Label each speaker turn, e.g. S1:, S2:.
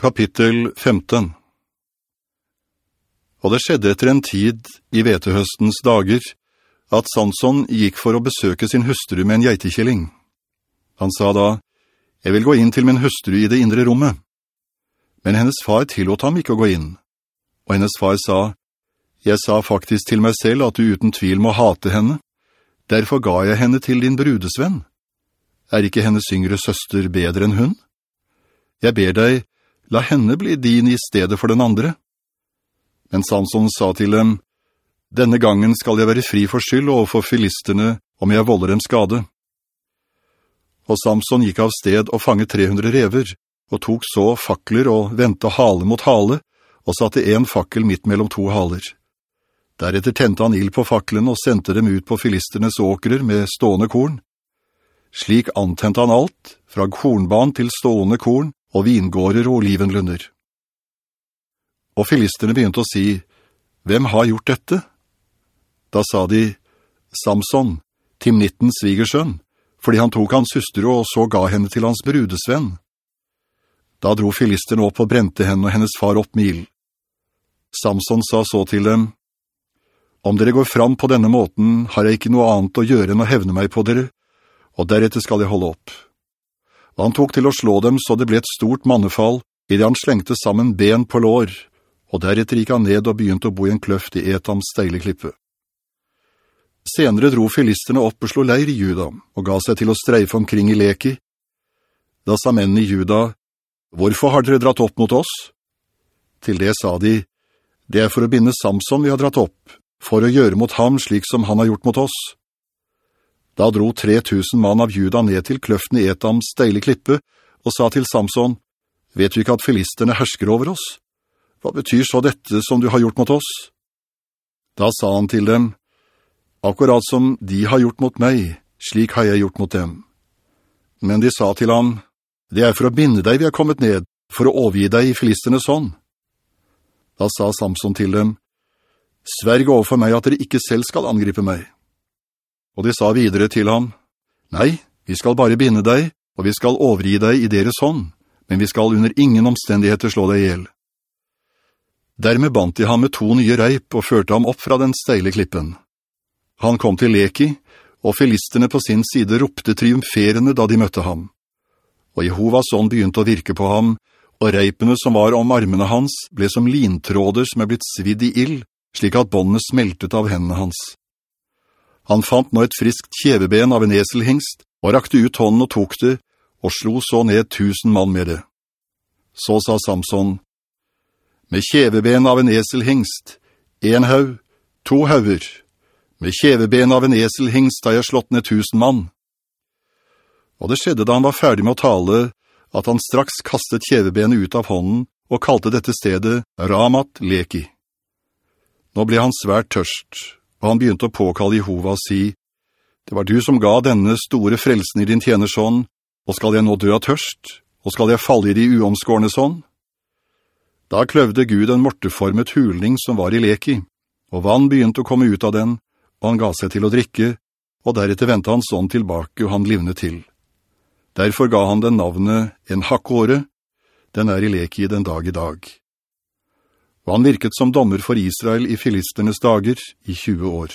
S1: Kapittel 15 Og det skjedde etter en tid i vetehøstens dager, at Samson gikk for å besøke sin hustru med en geitekjelling. Han sa da, «Jeg vil gå inn til min hustru i det indre rommet.» Men hennes far tilåt ham ikke å gå inn. Og hennes far sa, «Jeg sa faktisk til meg selv at du uten tvil må hate henne. Derfor ga jeg henne til din brudesvenn. Er ikke hennes yngre søster bedre enn hun? Jeg ber deg, la henne bli din i stedet for den andre. Men Samson sa til dem, «Denne gangen skal jeg være fri for skyld og for filisterne om jeg volder dem skade.» Og Samson gikk av sted og fanget 300 rever, og tok så fakler og ventet hale mot hale, og satte en fakkel midt mellom to haler. Deretter tente han ild på faklen og sendte dem ut på filisternes åkrer med stående korn. Slik antente han alt, fra kornban til stående korn, og vingårder og olivenlunder. Og filisterne begynte å si, «Hvem har gjort dette?» Da sa de, «Samson, Timnittens svigersønn, fordi han tok hans søster og så ga henne til hans brudesvenn.» Da dro filisterne opp og brente henne og hennes far opp mil. Samson sa så til dem, «Om dere går fram på denne måten, har jeg ikke noe annet å gjøre enn å hevne meg på dere, og deretter skal jeg holde opp.» Og han tok til å slå dem så det ble et stort mannefall, i det han slengte sammen ben på lår, og deretter gikk han ned og begynte å bo i en kløft i Etams steile klippe. Senere dro filisterne opp og slo leir i Juda, og ga seg til å streife omkring i Leki. Da sa mennene i Juda, «Hvorfor har dere dratt opp mot oss?» Til det sa de, «Det er for å binde Samson vi har dratt opp, for å gjøre mot ham slik som han har gjort mot oss.» Da dro 3000 mann av juda ned til kløften i Etams steile klippe og sa til Samson, «Vet du ikke at filisterne hersker over oss? Hva betyr så dette som du har gjort mot oss?» Da sa han til dem, «Akkurat som de har gjort mot meg, slik har jeg gjort mot dem.» Men de sa til ham, «Det er for å binde deg vi har kommet ned, for å overgi deg i filisternes hånd.» Da sa Samson til dem, «Sverg overfor meg at dere ikke selv skal angripe meg.» Og de sa videre til ham, «Nei, vi skal bare binde deg, og vi skal overgi deg i deres hånd, men vi skal under ingen omstendigheter slå deg ihjel.» Dermed bant de ham med to nye reip og førte ham opp fra den steile klippen. Han kom til Leki, og filisterne på sin side ropte triumferende da de møtte ham. Og Jehovas ånd begynte å virke på ham, og reipene som var om armene hans ble som lintråder som er blitt svidd i ild, slik at båndene smeltet av hendene hans. Han fant nå et friskt kjeveben av en eselhingst, og rakte ut hånden og tok det, og slo så ned tusen mann med det. Så sa Samson, «Med kjeveben av en eselhingst, en haug, to hauger. Med kjeveben av en eselhingst har jeg slått ned tusen mann.» Og det skjedde da han var ferdig med å tale, at han straks kastet kjevebenet ut av hånden og kalte dette stedet Ramat Leki. Nå ble han svært tørst, og han begynte å påkalle Jehova og si, «Det var du som ga denne store frelsen i din tjenersånd, og skal jeg nå dø av tørst, og skal jeg falle i de uomskårende sånn?» Da kløvde Gud en morteformet hulning som var i leki, og vann begynte å komme ut av den, og han ga seg til å drikke, og deretter ventet hans ånd tilbake, og han livnet til. Derfor ga han den navnet en hakkåre, den er i leki den dag i dag og han virket som dommer for Israel i filisternes dager i 20 år.